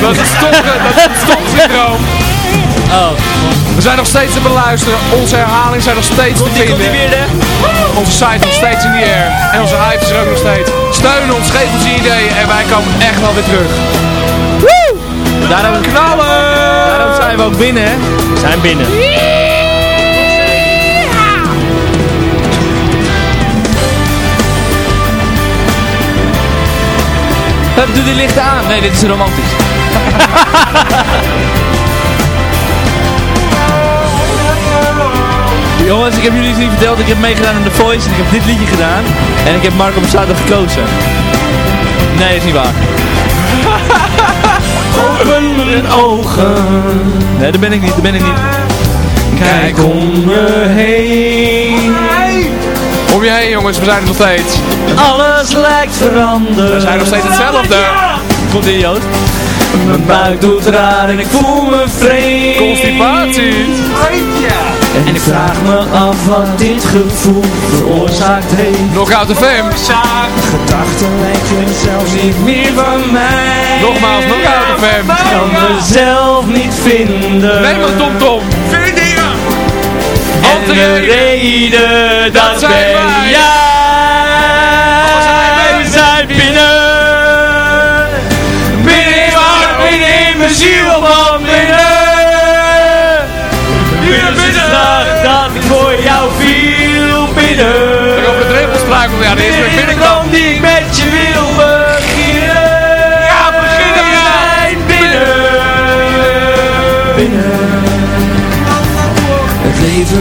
Dat is het stoppen, dat is het stopsyndroom. Oh. We zijn nog steeds te beluisteren. Onze herhaling zijn nog steeds te vinden. Onze site nog steeds in the air. En onze hype is er ook nog steeds. Steun ons, geef ons ideeën en wij komen echt wel weer terug. Daarom, Knallen! daarom zijn we ook binnen, hè? We zijn binnen. Doe die lichten aan. Nee, dit is romantisch. Jongens, ik heb jullie niet verteld. Ik heb meegedaan aan The Voice en ik heb dit liedje gedaan. En ik heb Marco Borsato gekozen. Nee, is niet waar. Open mijn ogen, Nee, dat ben ik niet, dat ben ik niet. kijk om me heen. Om je heen jongens, we zijn er nog steeds. Alles lijkt veranderd. We zijn nog steeds hetzelfde. Komt in Joost. Mijn buik doet raar en ik voel me vreemd. Constipatie. En ik vraag me af wat dit gevoel veroorzaakt heeft. Knockout FM. Gedachten lijken zelfs niet meer van mij. Nogmaals, Knockout FM. Ik kan mezelf niet vinden. Neem maar Tom Tom. En de reden dat, wij. jij. We zijn binnen. Binnen in mijn hart, binnen in mijn ziel van binnen. Binnen, binnen. dat ik voor jou viel binnen. Ik op de drempel struikel. Ja, de eerste keer Binnen in de binnenkwam. die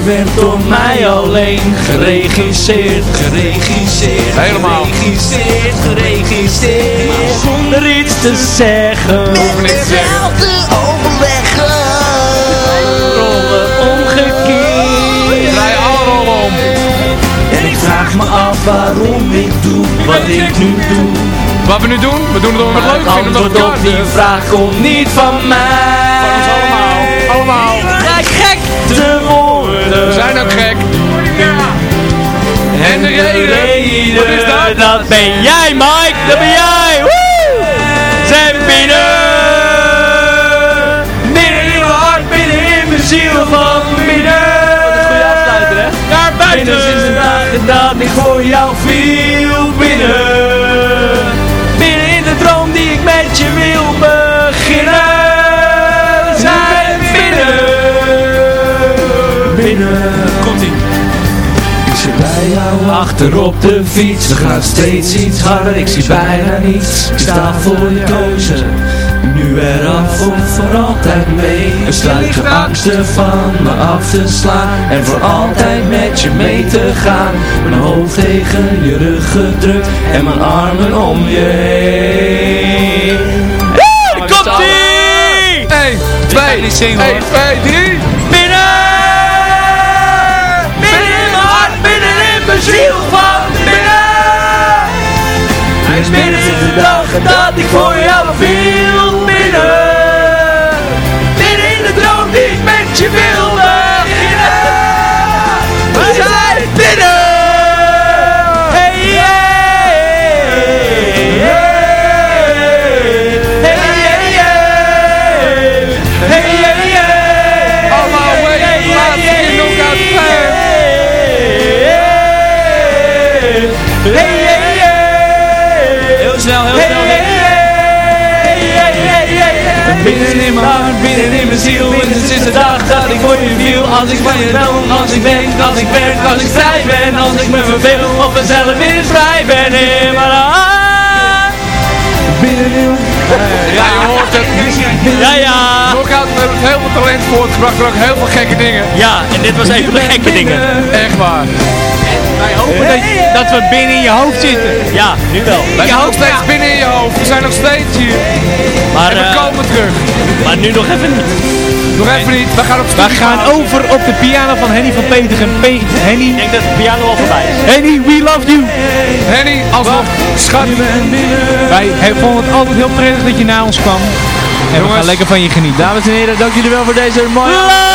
werd door mij alleen geregisseerd, geregisseerd, Helemaal. geregisseerd, geregisseerd. Maar zonder iets te zeggen. niks te zeggen. Rollen omgekeerd. Alle rollen om. En ik vraag me af waarom ik doe wat ik nu doe. Wat we nu doen, we doen het omdat we het leuk Het vinden. Omdat antwoord het op die vraag komt niet van mij. Van ons allemaal. Allemaal. We zijn ook gek. En de reden, wat is dat? Dat ben jij, Mike. Dat ben jij. Woe! Zijn binnen. Binnen in mijn hart, binnen in mijn ziel van binnen. Goeie afsluiter, hè? Naar buiten. Binnen sinds de dagen dat ik voor jou viel binnen. Binnen in de droom die ik met je wil bij jou achter op de fiets. We gaan steeds iets harder, ik zie bijna niets. Ik sta voor je kozen. Nu eraf of voor altijd mee. En sluit de angsten van me af te slaan. En voor altijd met je mee te gaan. Mijn hoofd tegen je rug gedrukt. En mijn armen om je heen. Hey, komt-ie! 1, 2, niet zingen, 1, hoor. 2, 3. Ziel van binnen! Hij is binnen sinds de dag dat ik voor jou viel binnen! Binnen in de droom die ik met je wil ik denk, als ik werk Als ik vrij ben, als ik me verveel Of mezelf weer vrij ben in mijn hart Binnen in Ja, je hoort het. Ja, ja. Heeft heel veel talent voortgebracht, maar ook heel veel gekke dingen. Ja, en dit was een van de gekke dingen. Echt waar. Wij hopen dat, dat we binnen in je hoofd zitten. Ja, nu wel. Wij zijn nog steeds binnen in je hoofd. We zijn nog steeds hier. Maar, En we eh, komen terug. maar nu nog even niet. Nog even niet. We gaan op We gaan over op de piano van Henny van Peter en Pe Henny. Ik denk dat de piano al voorbij is. Henny, we love you. Henny, alsnog. Schat. Wij hij vonden het altijd heel prettig dat je naar ons kwam. En we Jongens. gaan lekker van je genieten. Dames en heren, dank jullie wel voor deze mooie...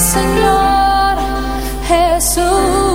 Señor Jesús.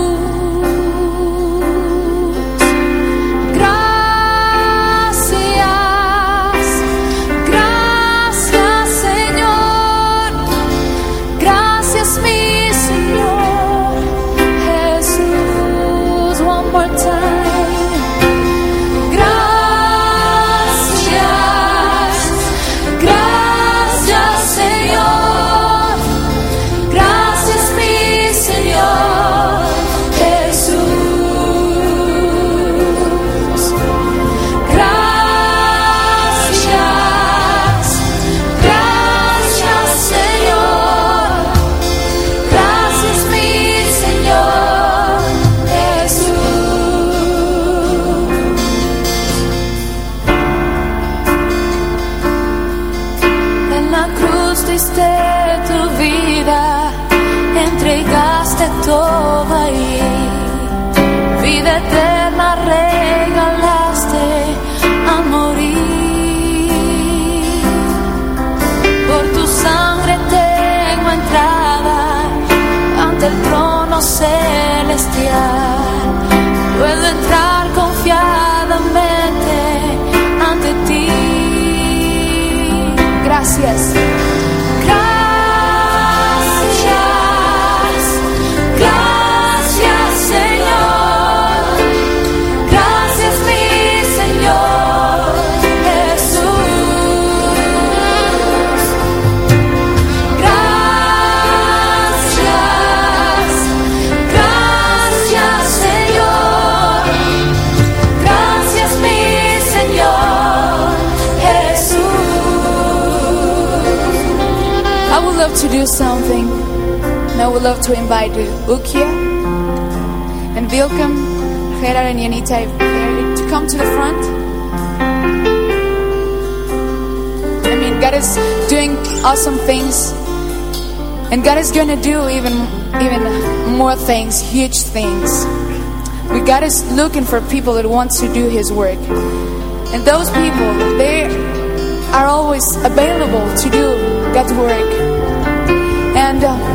Would love to invite Ukia and Vilcom, Gerard and Yanita to come to the front. I mean, God is doing awesome things. And God is going to do even, even more things, huge things. But God is looking for people that want to do His work. And those people, they are always available to do God's work. And uh,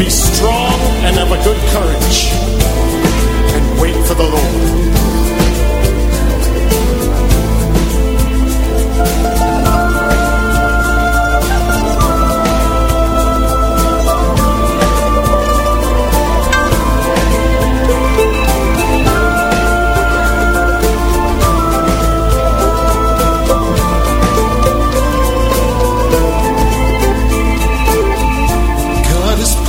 Be strong and have a good courage, and wait for the Lord.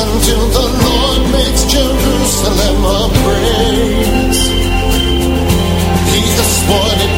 until the Lord makes Jerusalem a praise. He has sworn it